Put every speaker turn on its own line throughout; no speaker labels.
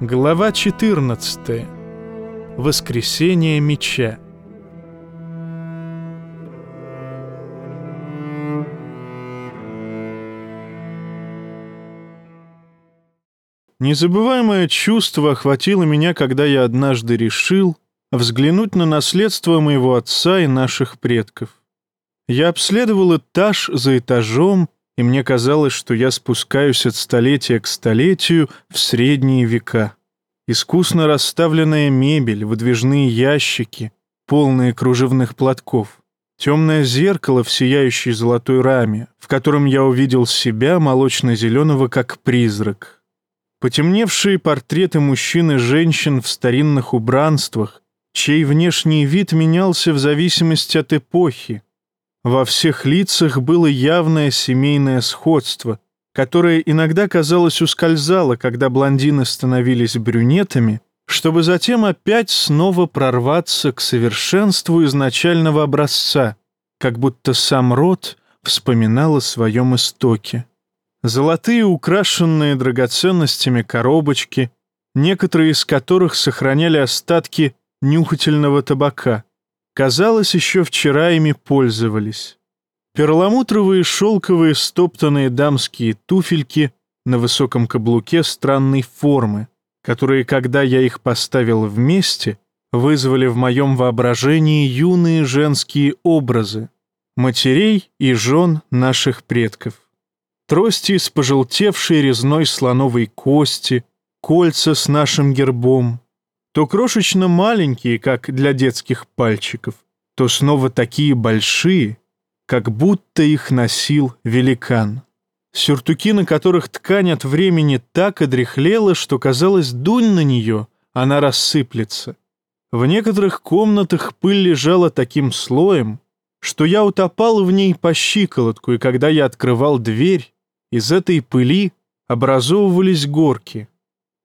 Глава 14. Воскресение меча. Незабываемое чувство охватило меня, когда я однажды решил взглянуть на наследство моего отца и наших предков. Я обследовал этаж за этажом, и мне казалось, что я спускаюсь от столетия к столетию в средние века. Искусно расставленная мебель, выдвижные ящики, полные кружевных платков, темное зеркало в сияющей золотой раме, в котором я увидел себя, молочно-зеленого, как призрак. Потемневшие портреты мужчин и женщин в старинных убранствах, чей внешний вид менялся в зависимости от эпохи, во всех лицах было явное семейное сходство, которое иногда, казалось, ускользало, когда блондины становились брюнетами, чтобы затем опять снова прорваться к совершенству изначального образца, как будто сам род вспоминал о своем истоке. Золотые, украшенные драгоценностями коробочки, некоторые из которых сохраняли остатки нюхательного табака — Казалось, еще вчера ими пользовались. Перламутровые шелковые стоптанные дамские туфельки на высоком каблуке странной формы, которые, когда я их поставил вместе, вызвали в моем воображении юные женские образы, матерей и жен наших предков. Трости из пожелтевшей резной слоновой кости, кольца с нашим гербом, то крошечно маленькие, как для детских пальчиков, то снова такие большие, как будто их носил великан. Сюртуки, на которых ткань от времени так одряхлела, что казалось, дунь на нее, она рассыплется. В некоторых комнатах пыль лежала таким слоем, что я утопал в ней по щиколотку, и когда я открывал дверь, из этой пыли образовывались горки.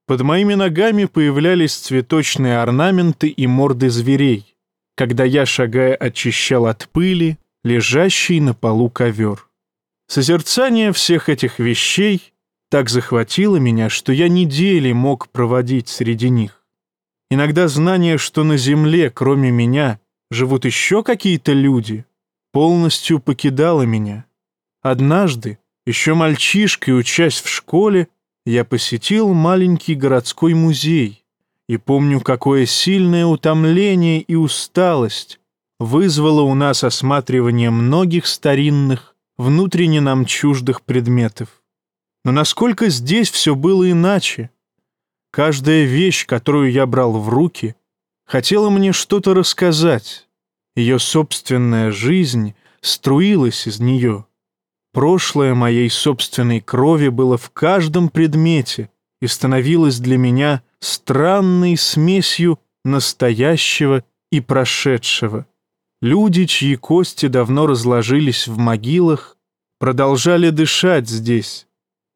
Под моими ногами появлялись цветочные орнаменты и морды зверей, когда я, шагая, очищал от пыли лежащий на полу ковер. Созерцание всех этих вещей так захватило меня, что я недели мог проводить среди них. Иногда знание, что на земле, кроме меня, живут еще какие-то люди, полностью покидало меня. Однажды, еще мальчишкой, учась в школе, я посетил маленький городской музей и помню, какое сильное утомление и усталость вызвало у нас осматривание многих старинных, внутренне нам чуждых предметов. Но насколько здесь все было иначе? Каждая вещь, которую я брал в руки, хотела мне что-то рассказать. Ее собственная жизнь струилась из нее. Прошлое моей собственной крови было в каждом предмете и становилось для меня странной смесью настоящего и прошедшего. Люди, чьи кости давно разложились в могилах, продолжали дышать здесь.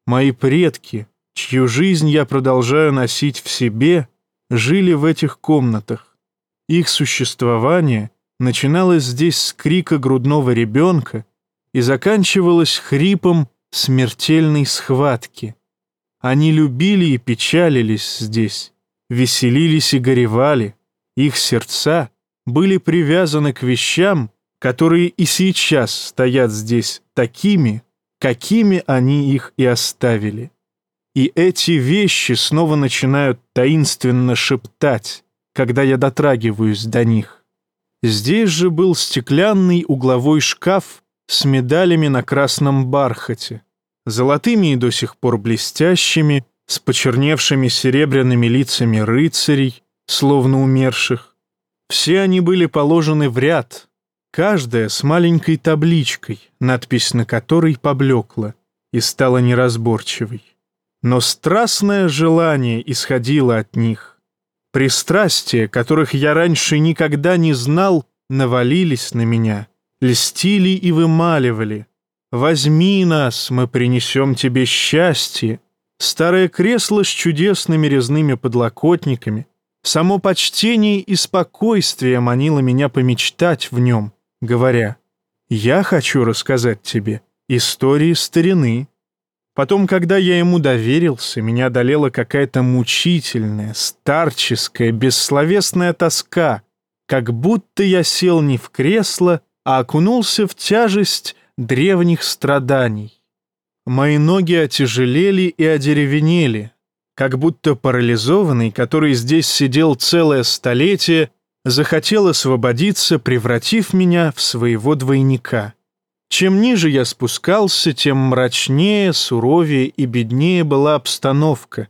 Мои предки, чью жизнь я продолжаю носить в себе, жили в этих комнатах. Их существование начиналось здесь с крика грудного ребенка и заканчивалась хрипом смертельной схватки. Они любили и печалились здесь, веселились и горевали. Их сердца были привязаны к вещам, которые и сейчас стоят здесь такими, какими они их и оставили. И эти вещи снова начинают таинственно шептать, когда я дотрагиваюсь до них. Здесь же был стеклянный угловой шкаф с медалями на красном бархате, золотыми и до сих пор блестящими, с почерневшими серебряными лицами рыцарей, словно умерших. Все они были положены в ряд, каждая с маленькой табличкой, надпись на которой поблекла и стала неразборчивой. Но страстное желание исходило от них. Пристрастия, которых я раньше никогда не знал, навалились на меня — льстили и вымаливали. «Возьми нас, мы принесем тебе счастье». Старое кресло с чудесными резными подлокотниками, само почтение и спокойствие манило меня помечтать в нем, говоря, «Я хочу рассказать тебе истории старины». Потом, когда я ему доверился, меня одолела какая-то мучительная, старческая, бессловесная тоска, как будто я сел не в кресло, а окунулся в тяжесть древних страданий. Мои ноги отяжелели и одеревенели, как будто парализованный, который здесь сидел целое столетие, захотел освободиться, превратив меня в своего двойника. Чем ниже я спускался, тем мрачнее, суровее и беднее была обстановка.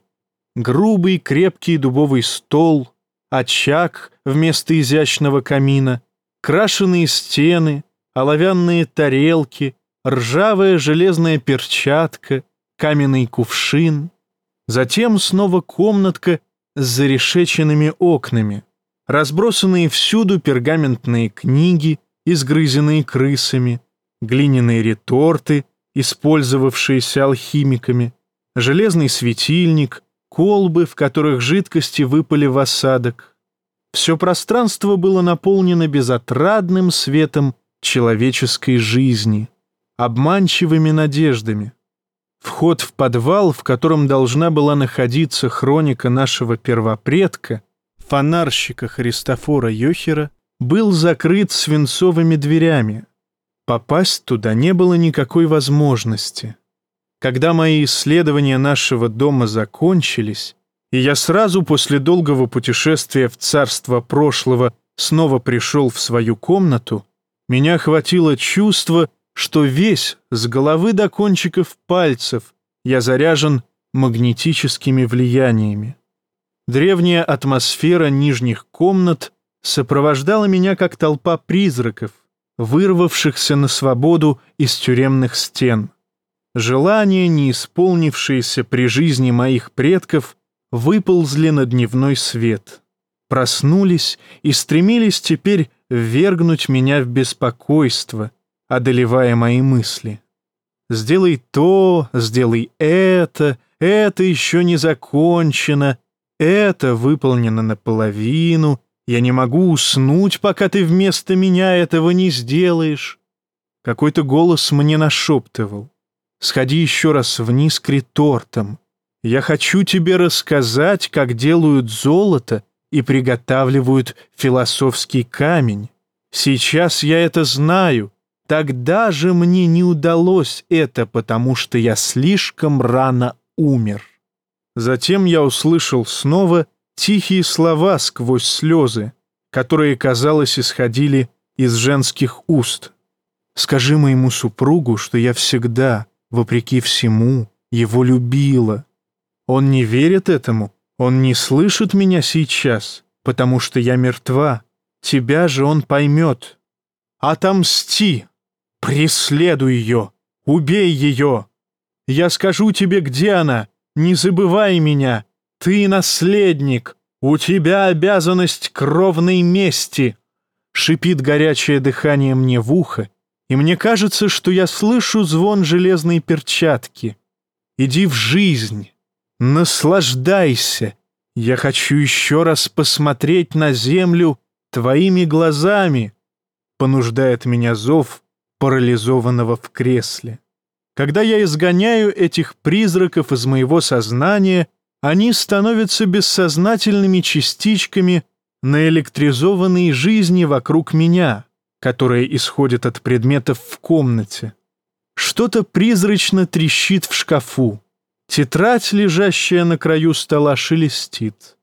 Грубый крепкий дубовый стол, очаг вместо изящного камина, крашеные стены, оловянные тарелки, ржавая железная перчатка, каменный кувшин. Затем снова комнатка с зарешеченными окнами, разбросанные всюду пергаментные книги, изгрызенные крысами — глиняные реторты, использовавшиеся алхимиками, железный светильник, колбы, в которых жидкости выпали в осадок. Все пространство было наполнено безотрадным светом человеческой жизни, обманчивыми надеждами. Вход в подвал, в котором должна была находиться хроника нашего первопредка, фонарщика Христофора Йохера, был закрыт свинцовыми дверями, Попасть туда не было никакой возможности. Когда мои исследования нашего дома закончились, и я сразу после долгого путешествия в царство прошлого снова пришел в свою комнату, меня охватило чувство, что весь, с головы до кончиков пальцев, я заряжен магнетическими влияниями. Древняя атмосфера нижних комнат сопровождала меня как толпа призраков, вырвавшихся на свободу из тюремных стен. Желания, не исполнившиеся при жизни моих предков, выползли на дневной свет, проснулись и стремились теперь ввергнуть меня в беспокойство, одолевая мои мысли. «Сделай то, сделай это, это еще не закончено, это выполнено наполовину, я не могу уснуть, пока ты вместо меня этого не сделаешь. Какой-то голос мне нашептывал. Сходи еще раз вниз к ретортам. Я хочу тебе рассказать, как делают золото и приготавливают философский камень. Сейчас я это знаю. Тогда же мне не удалось это, потому что я слишком рано умер. Затем я услышал снова тихие слова сквозь слезы, которые, казалось, исходили из женских уст. «Скажи моему супругу, что я всегда, вопреки всему, его любила. Он не верит этому, он не слышит меня сейчас, потому что я мертва. Тебя же он поймет. Отомсти! Преследуй ее! Убей ее! Я скажу тебе, где она! Не забывай меня! Ты наследник! У тебя обязанность кровной мести!» Шипит горячее дыхание мне в ухо, и мне кажется, что я слышу звон железной перчатки. «Иди в жизнь! Наслаждайся! Я хочу еще раз посмотреть на землю твоими глазами!» Понуждает меня зов парализованного в кресле. Когда я изгоняю этих призраков из моего сознания — они становятся бессознательными частичками наэлектризованной жизни вокруг меня, которая исходит от предметов в комнате. Что-то призрачно трещит в шкафу. Тетрадь, лежащая на краю стола, шелестит.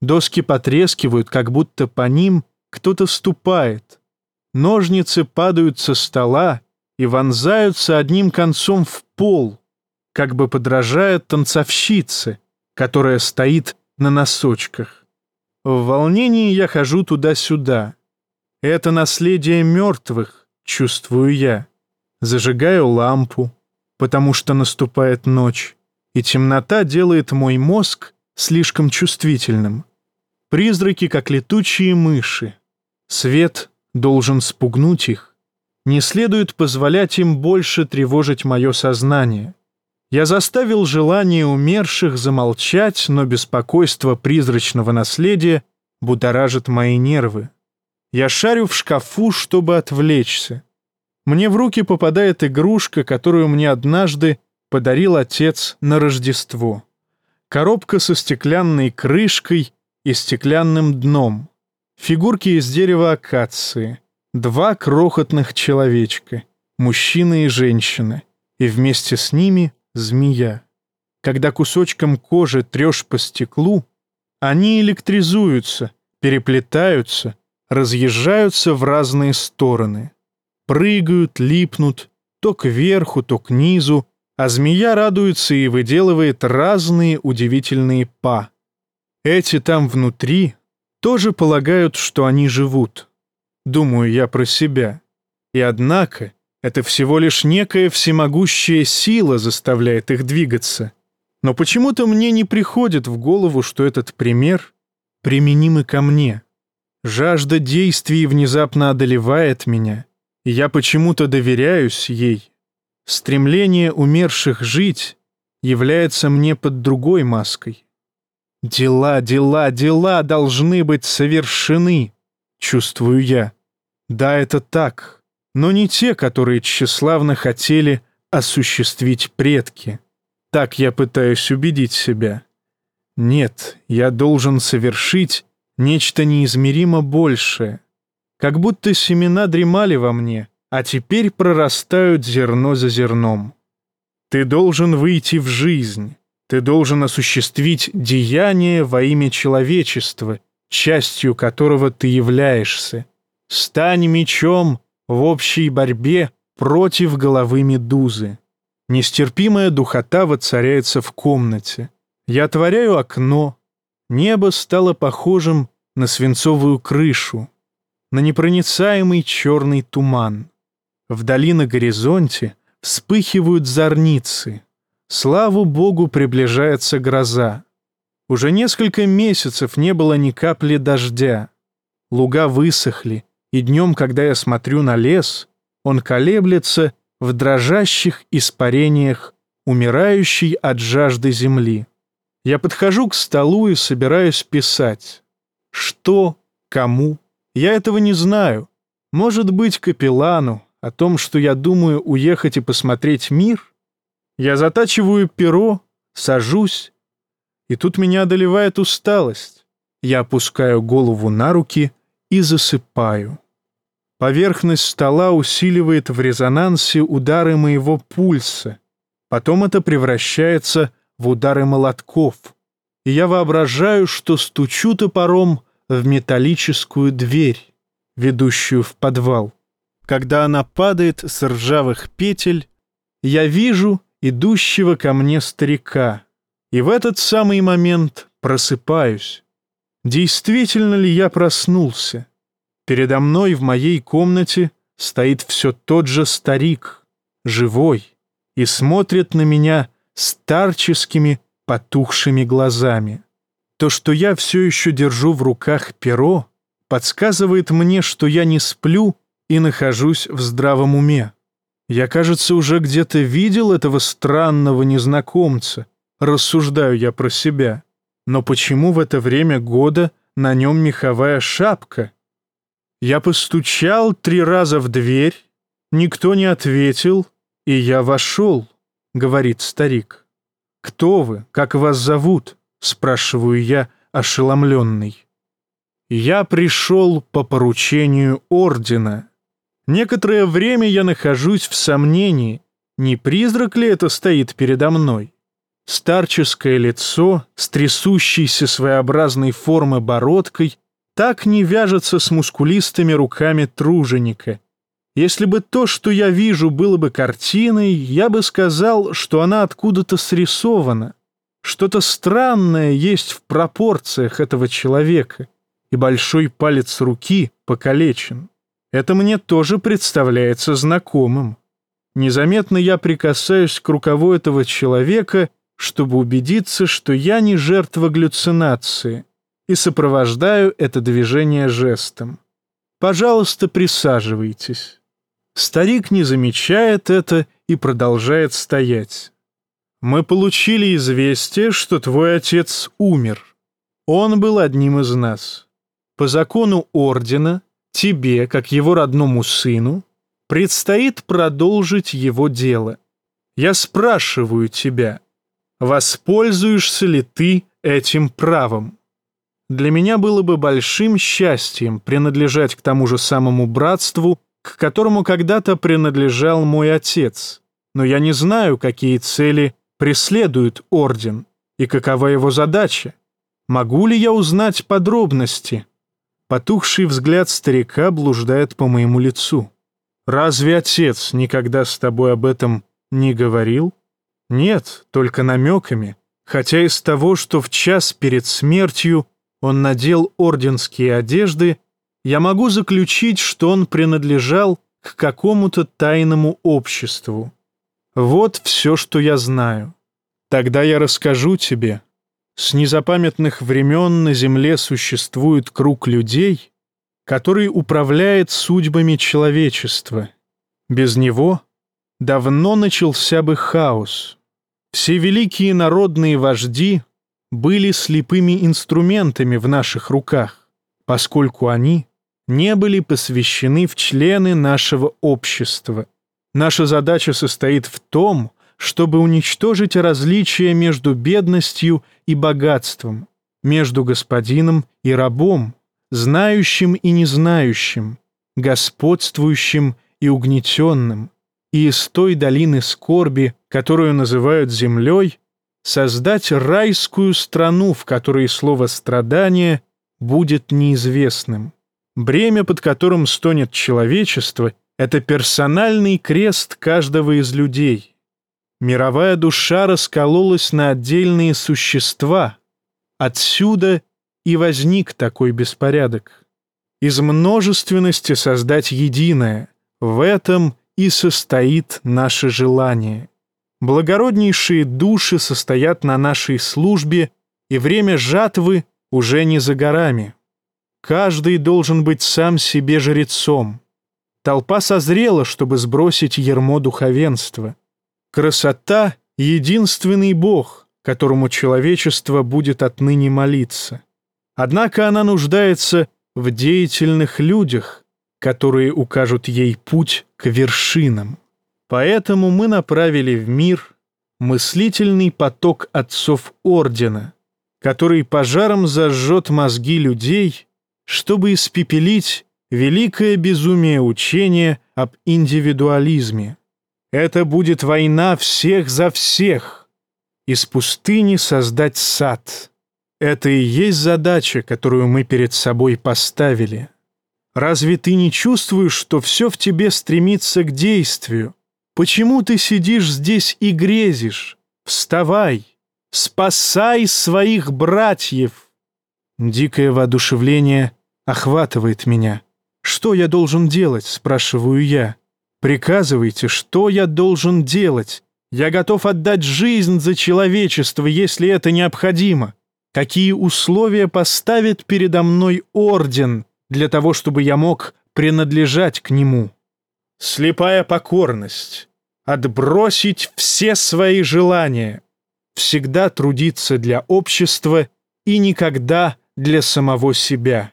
Доски потрескивают, как будто по ним кто-то ступает. Ножницы падают со стола и вонзаются одним концом в пол, как бы подражая танцовщице — которая стоит на носочках. В волнении я хожу туда-сюда. Это наследие мертвых, чувствую я. Зажигаю лампу, потому что наступает ночь, и темнота делает мой мозг слишком чувствительным. Призраки, как летучие мыши. Свет должен спугнуть их. Не следует позволять им больше тревожить мое сознание. Я заставил желание умерших замолчать, но беспокойство призрачного наследия будоражит мои нервы. Я шарю в шкафу, чтобы отвлечься. Мне в руки попадает игрушка, которую мне однажды подарил отец на Рождество. Коробка со стеклянной крышкой и стеклянным дном. Фигурки из дерева акации. Два крохотных человечка, мужчина и женщина. И вместе с ними змея. Когда кусочком кожи трешь по стеклу, они электризуются, переплетаются, разъезжаются в разные стороны. Прыгают, липнут, то кверху, то к низу, а змея радуется и выделывает разные удивительные па. Эти там внутри тоже полагают, что они живут. Думаю я про себя. И однако это всего лишь некая всемогущая сила заставляет их двигаться. Но почему-то мне не приходит в голову, что этот пример применим и ко мне. Жажда действий внезапно одолевает меня, и я почему-то доверяюсь ей, Стремление умерших жить является мне под другой маской. Дела, дела, дела должны быть совершены, чувствую я. Да, это так, но не те, которые тщеславно хотели осуществить предки. Так я пытаюсь убедить себя. Нет, я должен совершить нечто неизмеримо большее. Как будто семена дремали во мне, а теперь прорастают зерно за зерном. Ты должен выйти в жизнь, ты должен осуществить деяние во имя человечества, частью которого ты являешься. Стань мечом в общей борьбе против головы медузы. Нестерпимая духота воцаряется в комнате. Я отворяю окно. Небо стало похожим на свинцовую крышу, на непроницаемый черный туман. Вдали на горизонте вспыхивают зорницы. Славу Богу, приближается гроза. Уже несколько месяцев не было ни капли дождя. Луга высохли, и днем, когда я смотрю на лес, он колеблется в дрожащих испарениях, умирающей от жажды земли. Я подхожу к столу и собираюсь писать. Что, кому, я этого не знаю. Может быть, капеллану, о том, что я думаю уехать и посмотреть мир, я затачиваю перо, сажусь, и тут меня одолевает усталость. Я опускаю голову на руки и засыпаю. Поверхность стола усиливает в резонансе удары моего пульса. Потом это превращается в удары молотков. И я воображаю, что стучу топором в металлическую дверь, ведущую в подвал. Когда она падает с ржавых петель, я вижу идущего ко мне старика. И в этот самый момент просыпаюсь. Действительно ли я проснулся? Передо мной в моей комнате стоит все тот же старик, живой, и смотрит на меня старческими потухшими глазами. То, что я все еще держу в руках перо, подсказывает мне, что я не сплю и нахожусь в здравом уме. Я, кажется, уже где-то видел этого странного незнакомца, рассуждаю я про себя. Но почему в это время года на нем меховая шапка? Я постучал три раза в дверь, никто не ответил, и я вошел, говорит старик. «Кто вы? Как вас зовут?» — спрашиваю я, ошеломленный. «Я пришел по поручению ордена», Некоторое время я нахожусь в сомнении, не призрак ли это стоит передо мной. Старческое лицо с трясущейся своеобразной формы бородкой так не вяжется с мускулистыми руками труженика. Если бы то, что я вижу, было бы картиной, я бы сказал, что она откуда-то срисована. Что-то странное есть в пропорциях этого человека, и большой палец руки покалечен. Это мне тоже представляется знакомым. Незаметно я прикасаюсь к рукаву этого человека, чтобы убедиться, что я не жертва галлюцинации, и сопровождаю это движение жестом. «Пожалуйста, присаживайтесь». Старик не замечает это и продолжает стоять. «Мы получили известие, что твой отец умер. Он был одним из нас. По закону ордена тебе, как его родному сыну, предстоит продолжить его дело. Я спрашиваю тебя, воспользуешься ли ты этим правом? Для меня было бы большим счастьем принадлежать к тому же самому братству, к которому когда-то принадлежал мой отец, но я не знаю, какие цели преследует орден и какова его задача. Могу ли я узнать подробности? Потухший взгляд старика блуждает по моему лицу. Разве отец никогда с тобой об этом не говорил? Нет, только намеками, хотя из того, что в час перед смертью он надел орденские одежды, я могу заключить, что он принадлежал к какому-то тайному обществу. Вот все, что я знаю. Тогда я расскажу тебе, с незапамятных времен на Земле существует круг людей, который управляет судьбами человечества. Без него давно начался бы хаос. Все великие народные вожди были слепыми инструментами в наших руках, поскольку они не были посвящены в члены нашего общества. Наша задача состоит в том, чтобы уничтожить различия между бедностью и богатством, между господином и рабом, знающим и незнающим, господствующим и угнетенным, и из той долины скорби, которую называют землей, создать райскую страну, в которой слово «страдание» будет неизвестным. Бремя, под которым стонет человечество, это персональный крест каждого из людей. Мировая душа раскололась на отдельные существа. Отсюда и возник такой беспорядок. Из множественности создать единое. В этом и состоит наше желание. Благороднейшие души состоят на нашей службе, и время жатвы уже не за горами. Каждый должен быть сам себе жрецом. Толпа созрела, чтобы сбросить ермо духовенства. Красота — единственный Бог, которому человечество будет отныне молиться. Однако она нуждается в деятельных людях, которые укажут ей путь к вершинам. Поэтому мы направили в мир мыслительный поток отцов Ордена, который пожаром зажжет мозги людей, чтобы испепелить великое безумие учения об индивидуализме. Это будет война всех за всех. Из пустыни создать сад. Это и есть задача, которую мы перед собой поставили. Разве ты не чувствуешь, что все в тебе стремится к действию? Почему ты сидишь здесь и грезишь? Вставай! Спасай своих братьев!» Дикое воодушевление охватывает меня. «Что я должен делать?» — спрашиваю я. Приказывайте, что я должен делать. Я готов отдать жизнь за человечество, если это необходимо. Какие условия поставит передо мной орден для того, чтобы я мог принадлежать к нему? Слепая покорность. Отбросить все свои желания. Всегда трудиться для общества и никогда для самого себя.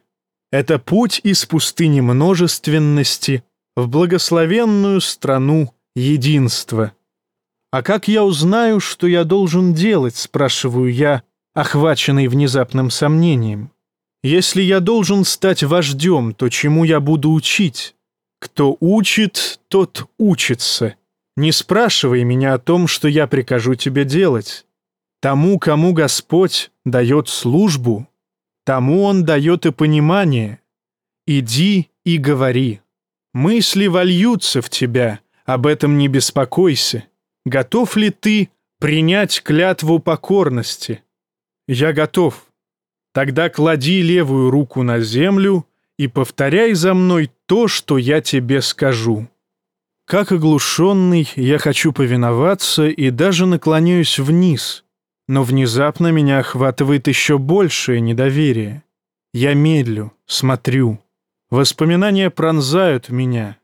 Это путь из пустыни множественности в благословенную страну единства. «А как я узнаю, что я должен делать?» — спрашиваю я, охваченный внезапным сомнением. «Если я должен стать вождем, то чему я буду учить? Кто учит, тот учится. Не спрашивай меня о том, что я прикажу тебе делать. Тому, кому Господь дает службу, тому Он дает и понимание. Иди и говори». Мысли вольются в тебя, об этом не беспокойся. Готов ли ты принять клятву покорности? Я готов. Тогда клади левую руку на землю и повторяй за мной то, что я тебе скажу. Как оглушенный, я хочу повиноваться и даже наклоняюсь вниз, но внезапно меня охватывает еще большее недоверие. Я медлю, смотрю. Воспоминания пронзают меня.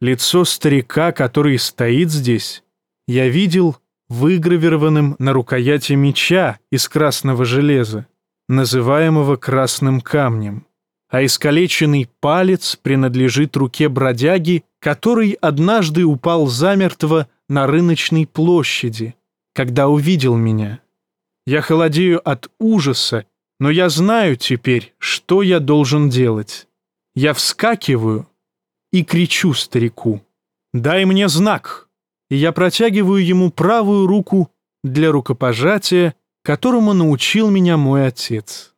Лицо старика, который стоит здесь, я видел выгравированным на рукояти меча из красного железа, называемого красным камнем. а искалеченный палец принадлежит руке бродяги, который однажды упал замертво на рыночной площади, когда увидел меня. Я холодею от ужаса, но я знаю теперь, что я должен делать. Я вскакиваю и кричу старику «Дай мне знак!» И я протягиваю ему правую руку для рукопожатия, которому научил меня мой отец.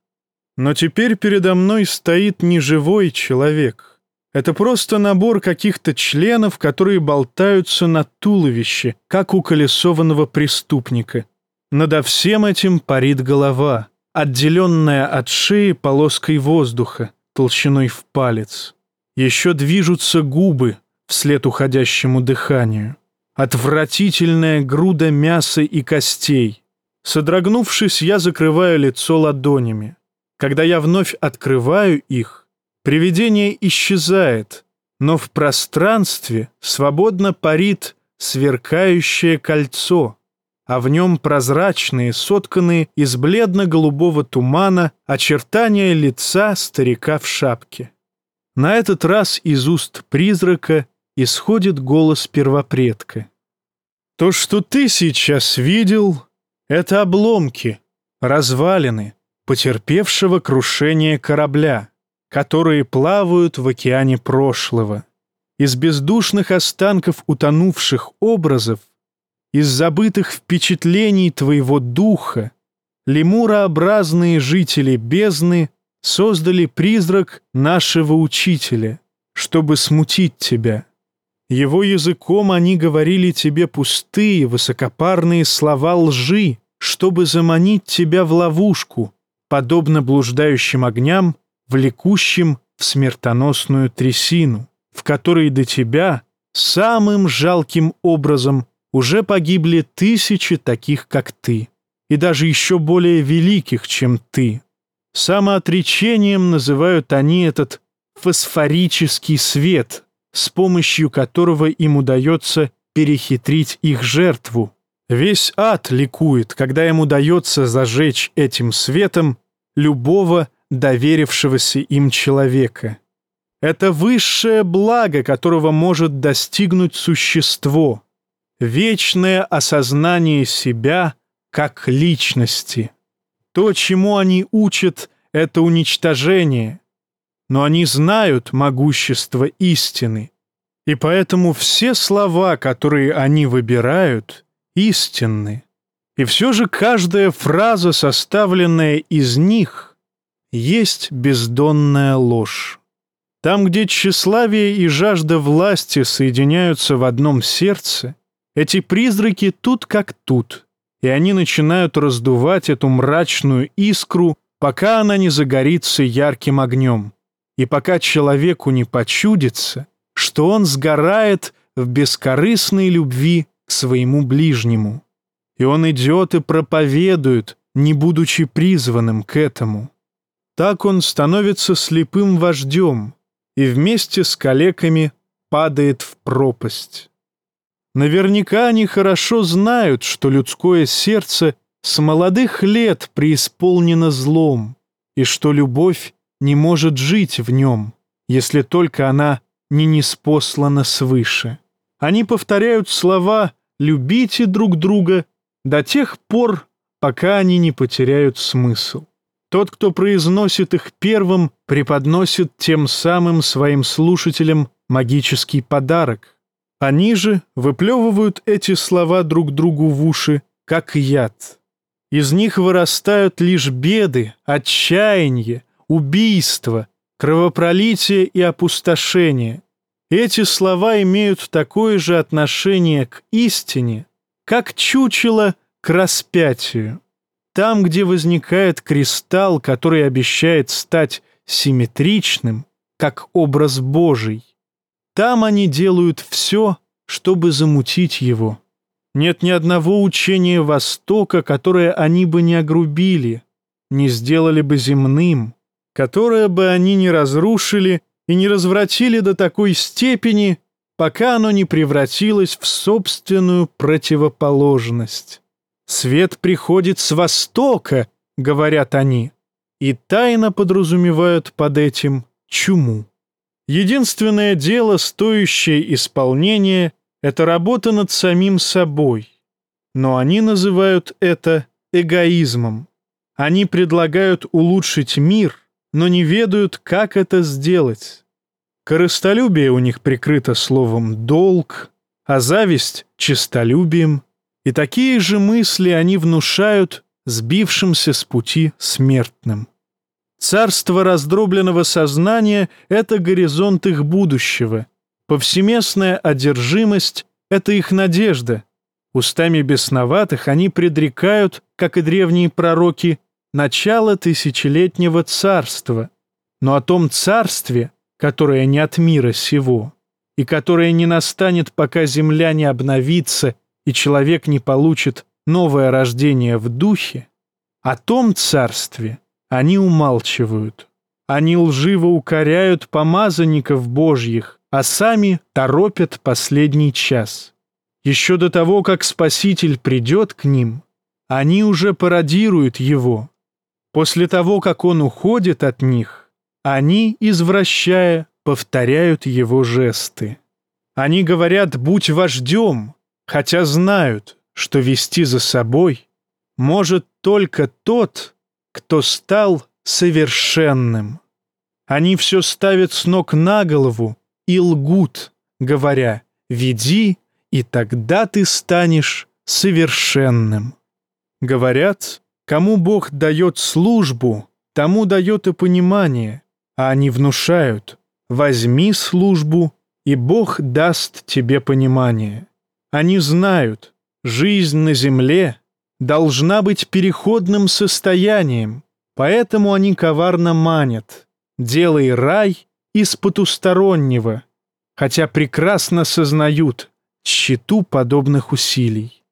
Но теперь передо мной стоит не живой человек. Это просто набор каких-то членов, которые болтаются на туловище, как у колесованного преступника. Надо всем этим парит голова, отделенная от шеи полоской воздуха, толщиной в палец. Еще движутся губы вслед уходящему дыханию. Отвратительная груда мяса и костей. Содрогнувшись, я закрываю лицо ладонями. Когда я вновь открываю их, привидение исчезает, но в пространстве свободно парит сверкающее кольцо, а в нем прозрачные, сотканные из бледно-голубого тумана очертания лица старика в шапке. На этот раз из уст призрака исходит голос первопредка. «То, что ты сейчас видел, — это обломки, развалины, потерпевшего крушение корабля, которые плавают в океане прошлого. Из бездушных останков утонувших образов, из забытых впечатлений твоего духа, лемурообразные жители бездны создали призрак нашего учителя, чтобы смутить тебя. Его языком они говорили тебе пустые, высокопарные слова лжи, чтобы заманить тебя в ловушку, подобно блуждающим огням, влекущим в смертоносную трясину, в которой до тебя самым жалким образом уже погибли тысячи таких, как ты, и даже еще более великих, чем ты. Самоотречением называют они этот фосфорический свет, с помощью которого им удается перехитрить их жертву, Весь ад ликует, когда ему удается зажечь этим светом любого доверившегося им человека. Это высшее благо, которого может достигнуть существо, вечное осознание себя как личности. То, чему они учат, — это уничтожение, но они знают могущество истины, и поэтому все слова, которые они выбирают — истинны. И все же каждая фраза, составленная из них, есть бездонная ложь. Там, где тщеславие и жажда власти соединяются в одном сердце, эти призраки тут как тут, и они начинают раздувать эту мрачную искру, пока она не загорится ярким огнем, и пока человеку не почудится, что он сгорает в бескорыстной любви к своему ближнему. И он идет и проповедует, не будучи призванным к этому. Так он становится слепым вождем и вместе с калеками падает в пропасть. Наверняка они хорошо знают, что людское сердце с молодых лет преисполнено злом, и что любовь не может жить в нем, если только она не неспослана свыше. Они повторяют слова любите друг друга до тех пор, пока они не потеряют смысл. Тот, кто произносит их первым, преподносит тем самым своим слушателям магический подарок. Они же выплевывают эти слова друг другу в уши, как яд. Из них вырастают лишь беды, отчаяние, убийство, кровопролитие и опустошение. Эти слова имеют такое же отношение к истине, как чучело к распятию. Там, где возникает кристалл, который обещает стать симметричным, как образ Божий, там они делают все, чтобы замутить его. Нет ни одного учения Востока, которое они бы не огрубили, не сделали бы земным, которое бы они не разрушили и не развратили до такой степени, пока оно не превратилось в собственную противоположность. «Свет приходит с востока», — говорят они, и тайно подразумевают под этим чуму. Единственное дело, стоящее исполнения, это работа над самим собой. Но они называют это эгоизмом. Они предлагают улучшить мир, но не ведают, как это сделать. Корыстолюбие у них прикрыто словом «долг», а зависть — честолюбием. И такие же мысли они внушают сбившимся с пути смертным. Царство раздробленного сознания — это горизонт их будущего. Повсеместная одержимость — это их надежда. Устами бесноватых они предрекают, как и древние пророки, начало тысячелетнего царства. Но о том царстве, которое не от мира сего, и которое не настанет, пока земля не обновится и человек не получит новое рождение в духе, о том царстве они умалчивают. Они лживо укоряют помазанников божьих, а сами торопят последний час. Еще до того, как Спаситель придет к ним, они уже пародируют его. После того, как он уходит от них, они, извращая, повторяют его жесты. Они говорят «будь вождем», хотя знают, что вести за собой может только тот, кто стал совершенным. Они все ставят с ног на голову и лгут, говоря «веди, и тогда ты станешь совершенным». Говорят, кому Бог дает службу, тому дает и понимание, а они внушают «возьми службу, и Бог даст тебе понимание». Они знают, жизнь на земле должна быть переходным состоянием, поэтому они коварно манят. Делай рай из потустороннего, хотя прекрасно сознают тщету подобных усилий.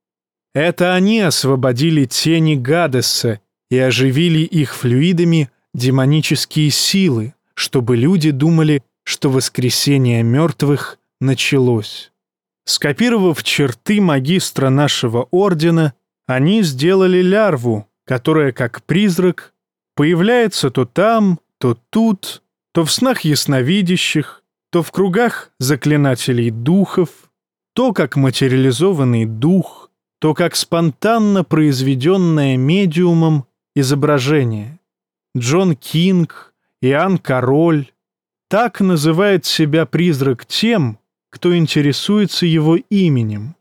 Это они освободили тени Гадеса и оживили их флюидами демонические силы, чтобы люди думали, что воскресение мертвых началось. Скопировав черты магистра нашего ордена, они сделали лярву, которая, как призрак, появляется то там, то тут, то в снах ясновидящих, то в кругах заклинателей духов, то как материализованный дух, то как спонтанно произведенное медиумом изображение. Джон Кинг, Иоанн Король. Так называет себя призрак тем, кто интересуется его именем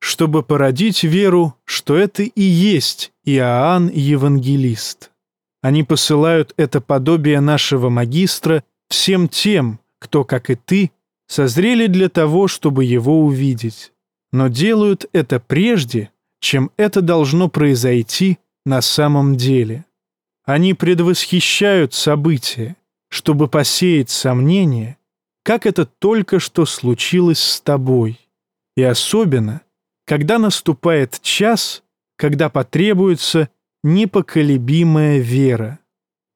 чтобы породить веру, что это и есть Иоанн Евангелист. Они посылают это подобие нашего магистра всем тем, кто, как и ты, созрели для того, чтобы его увидеть, но делают это прежде, чем это должно произойти на самом деле. Они предвосхищают события, чтобы посеять сомнения, как это только что случилось с тобой, и особенно – когда наступает час, когда потребуется непоколебимая вера.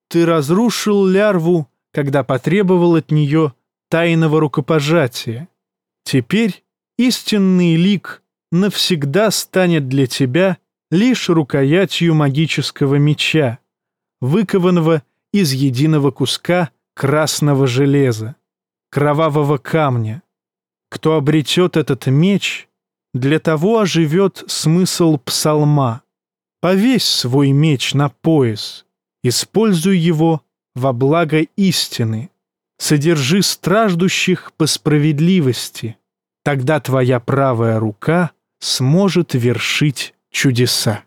Ты разрушил лярву, когда потребовал от нее тайного рукопожатия. Теперь истинный лик навсегда станет для тебя лишь рукоятью магического меча, выкованного из единого куска красного железа, кровавого камня. Кто обретет этот меч, для того оживет смысл псалма. Повесь свой меч на пояс, используй его во благо истины. Содержи страждущих по справедливости, тогда твоя правая рука сможет вершить чудеса.